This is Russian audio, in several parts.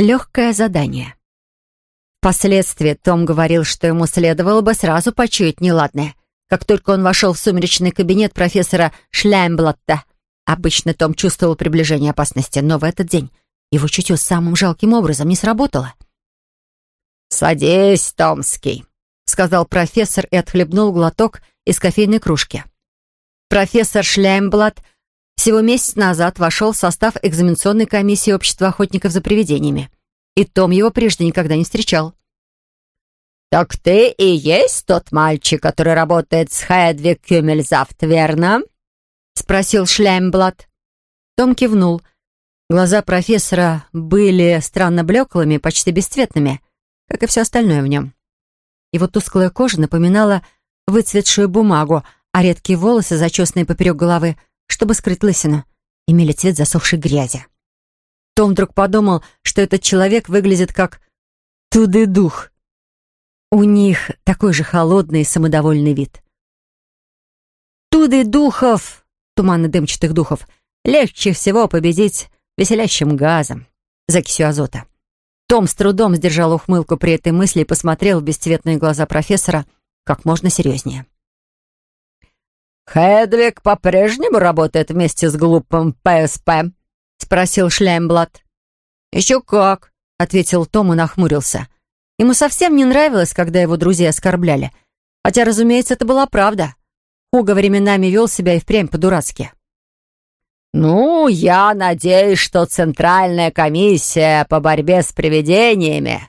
Легкое задание. Впоследствии Том говорил, что ему следовало бы сразу почуять неладное, как только он вошел в сумеречный кабинет профессора Шляймблатта. Обычно Том чувствовал приближение опасности, но в этот день его чутье самым жалким образом не сработало. «Садись, Томский», — сказал профессор и отхлебнул глоток из кофейной кружки. Профессор Шляймблат всего месяц назад вошел в состав экзаменационной комиссии Общества охотников за привидениями, и Том его прежде никогда не встречал. «Так ты и есть тот мальчик, который работает с Хедвиг Кюмельзавт, верно?» — спросил Шляймблат. Том кивнул. Глаза профессора были странно блеклыми, почти бесцветными, как и все остальное в нем. Его тусклая кожа напоминала выцветшую бумагу, а редкие волосы, зачесанные поперек головы, чтобы скрыть лысину, имели цвет засохшей грязи. Том вдруг подумал, что этот человек выглядит как туды-дух. У них такой же холодный и самодовольный вид. Туды духов, туманно-дымчатых духов, легче всего победить веселящим газом, закисью азота. Том с трудом сдержал ухмылку при этой мысли и посмотрел в бесцветные глаза профессора как можно серьезнее. «Хедвиг по-прежнему работает вместе с глупым ПСП?» — спросил Шляймблат. «Еще как», — ответил Том и нахмурился. Ему совсем не нравилось, когда его друзья оскорбляли. Хотя, разумеется, это была правда. Хуга временами вел себя и впрямь по-дурацки. «Ну, я надеюсь, что Центральная комиссия по борьбе с привидениями,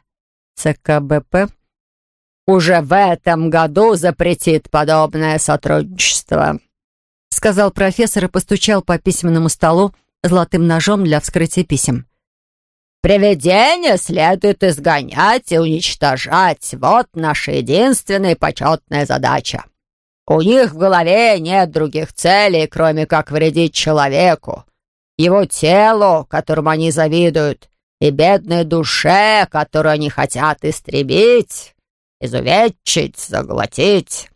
ЦКБП, уже в этом году запретит подобное сотрудничество», сказал профессор и постучал по письменному столу золотым ножом для вскрытия писем. Привидения следует изгонять и уничтожать. Вот наша единственная почетная задача. У них в голове нет других целей, кроме как вредить человеку, его телу, которому они завидуют, и бедной душе, которую они хотят истребить, изувечить, заглотить».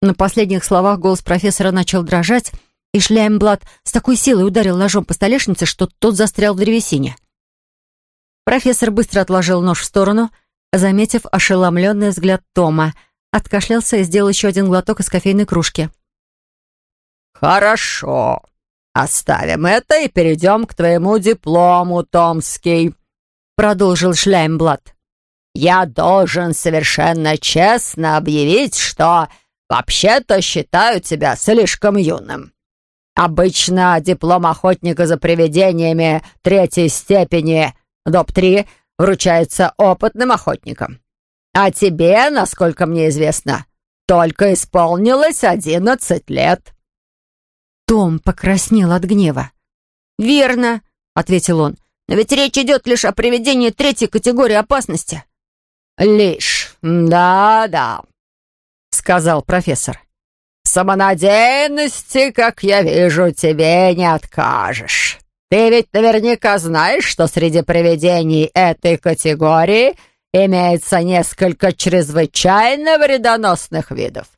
На последних словах голос профессора начал дрожать, и Шляймблат с такой силой ударил ножом по столешнице, что тот застрял в древесине. Профессор быстро отложил нож в сторону, заметив ошеломленный взгляд Тома, откашлялся и сделал еще один глоток из кофейной кружки. «Хорошо. Оставим это и перейдем к твоему диплому, Томский», — продолжил Шляймблат. «Я должен совершенно честно объявить, что вообще-то считаю тебя слишком юным. Обычно диплом охотника за привидениями третьей степени ДОП-3 вручается опытным охотникам. А тебе, насколько мне известно, только исполнилось одиннадцать лет». Том покраснел от гнева. «Верно», — ответил он. «Но ведь речь идет лишь о приведении третьей категории опасности». «Лишь, да-да», — сказал профессор. «В самонадеянности, как я вижу, тебе не откажешь. Ты ведь наверняка знаешь, что среди привидений этой категории имеется несколько чрезвычайно вредоносных видов».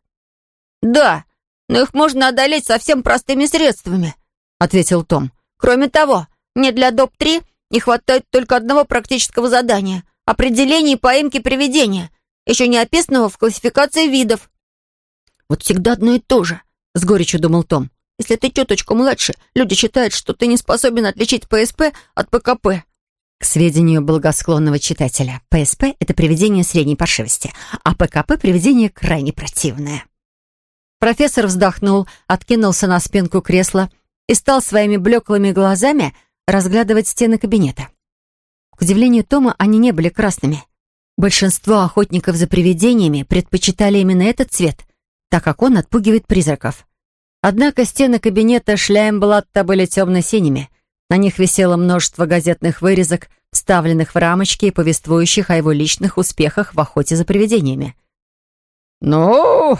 «Да, но их можно одолеть совсем простыми средствами», — ответил Том. «Кроме того, мне для ДОП-3 не хватает только одного практического задания — определения и поимки привидения, еще не описанного в классификации видов». «Вот всегда одно и то же», — с горечью думал Том. Если ты чуточку младше, люди считают, что ты не способен отличить ПСП от ПКП». К сведению благосклонного читателя, ПСП — это приведение средней паршивости, а ПКП — приведение крайне противное. Профессор вздохнул, откинулся на спинку кресла и стал своими блеклыми глазами разглядывать стены кабинета. К удивлению Тома, они не были красными. Большинство охотников за привидениями предпочитали именно этот цвет, так как он отпугивает призраков. Однако стены кабинета Шляймблатта были темно-синими. На них висело множество газетных вырезок, вставленных в рамочки и повествующих о его личных успехах в охоте за привидениями. «Ну,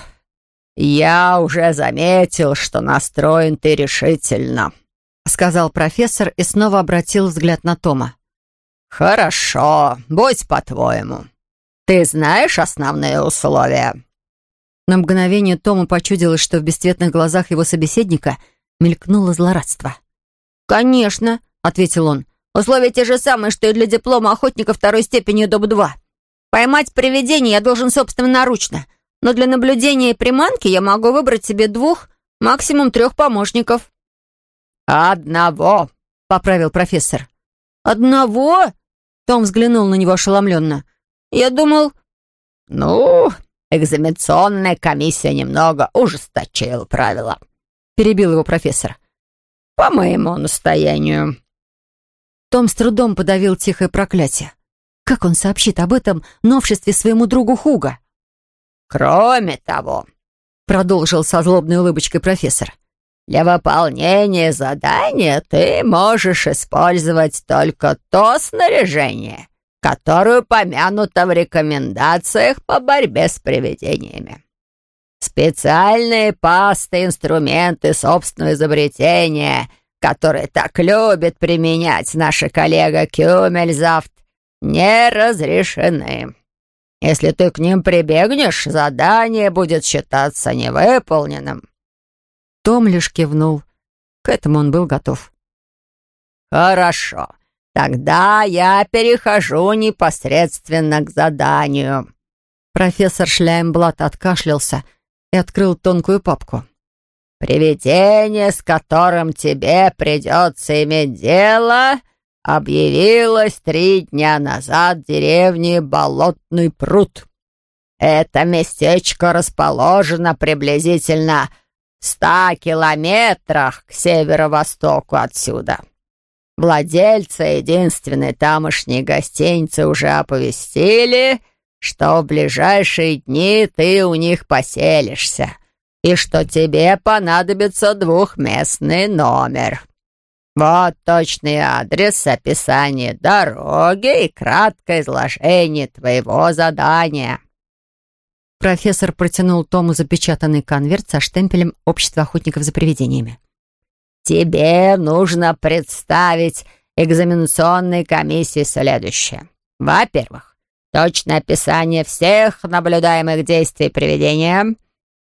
я уже заметил, что настроен ты решительно», — сказал профессор и снова обратил взгляд на Тома. «Хорошо, будь по-твоему. Ты знаешь основные условия?» На мгновение Тому почудилось, что в бесцветных глазах его собеседника мелькнуло злорадство. «Конечно», — ответил он. Условия те же самые, что и для диплома охотника второй степени ДОП-2. Поймать привидение я должен собственноручно, но для наблюдения и приманки я могу выбрать себе двух, максимум трех помощников». «Одного», — поправил профессор. «Одного?» — Том взглянул на него ошеломленно. «Я думал...» «Ну, экзаменационная комиссия немного ужесточила правила», — перебил его профессор. «По моему настоянию». Том с трудом подавил тихое проклятие. Как он сообщит об этом новшестве своему другу Хуга? «Кроме того», — продолжил со злобной улыбочкой профессор, «для выполнения задания ты можешь использовать только то снаряжение, которое упомянуто в рекомендациях по борьбе с привидениями. Специальные пасты, инструменты собственного изобретения, которые так любит применять наша коллега Кюмельзавт, не разрешены. Если ты к ним прибегнешь, задание будет считаться невыполненным». Том лишь кивнул. К этому он был готов. «Хорошо. Тогда я перехожу непосредственно к заданию». Профессор Шляймблат откашлялся и открыл тонкую папку. «Привидение, с которым тебе придется иметь дело...» объявилась три дня назад в деревне Болотный пруд. Это местечко расположено приблизительно ста километрах к северо-востоку отсюда. Владельцы единственной тамошней гостиницы уже оповестили, что в ближайшие дни ты у них поселишься и что тебе понадобится двухместный номер. Вот точный адрес, описание дороги и краткое изложение твоего задания». Профессор протянул Тому запечатанный конверт со штемпелем Общества охотников за привидениями. «Тебе нужно представить экзаменационной комиссии следующее. Во-первых, точное описание всех наблюдаемых действий привидения,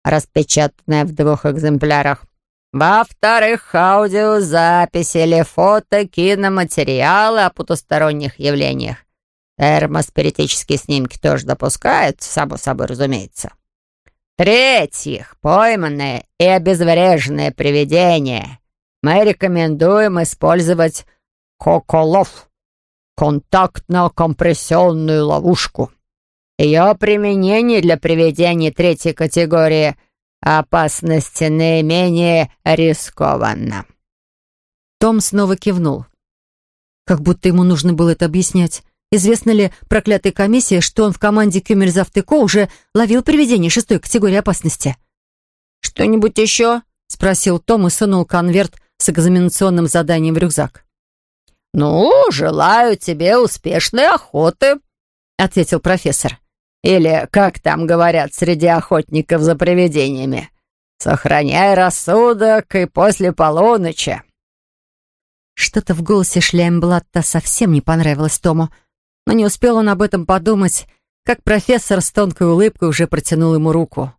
распечатанное в двух экземплярах. Во-вторых, аудиозаписи или фото, киноматериалы о потусторонних явлениях. Термоспиритические снимки тоже допускаются, само собой разумеется. В-третьих, пойманные и обезвреженные привидения. Мы рекомендуем использовать коколов, контактно-компрессионную ловушку. Ее применение для привидений третьей категории – опасности наименее рискованно». Том снова кивнул. Как будто ему нужно было это объяснять. Известно ли проклятой комиссии, что он в команде Кюмельзавтыко уже ловил привидение шестой категории опасности? «Что-нибудь еще?» — спросил Том и сунул конверт с экзаменационным заданием в рюкзак. «Ну, желаю тебе успешной охоты», — ответил профессор. Или, как там говорят среди охотников за привидениями, сохраняй рассудок и после полуночи. Что-то в голосе Шляймблатта совсем не понравилось Тому, но не успел он об этом подумать, как профессор с тонкой улыбкой уже протянул ему руку.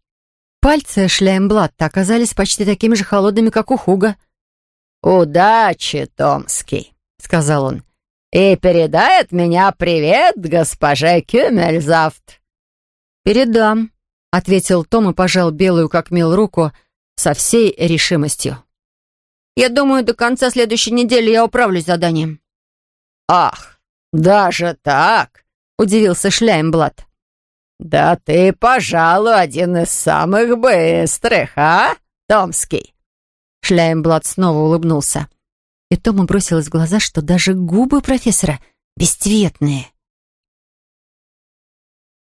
Пальцы Шляймблатта оказались почти такими же холодными, как у Хуга. «Удачи, Томский», — сказал он, — «и передай от меня привет госпоже Кюмельзавт». «Передам», — ответил Том и пожал белую как мел руку со всей решимостью. «Я думаю, до конца следующей недели я управлюсь заданием». «Ах, даже так?» — удивился Шляймблат. «Да ты, пожалуй, один из самых быстрых, а, Томский?» Шляймблат снова улыбнулся. И Тому бросилось в глаза, что даже губы профессора бесцветные.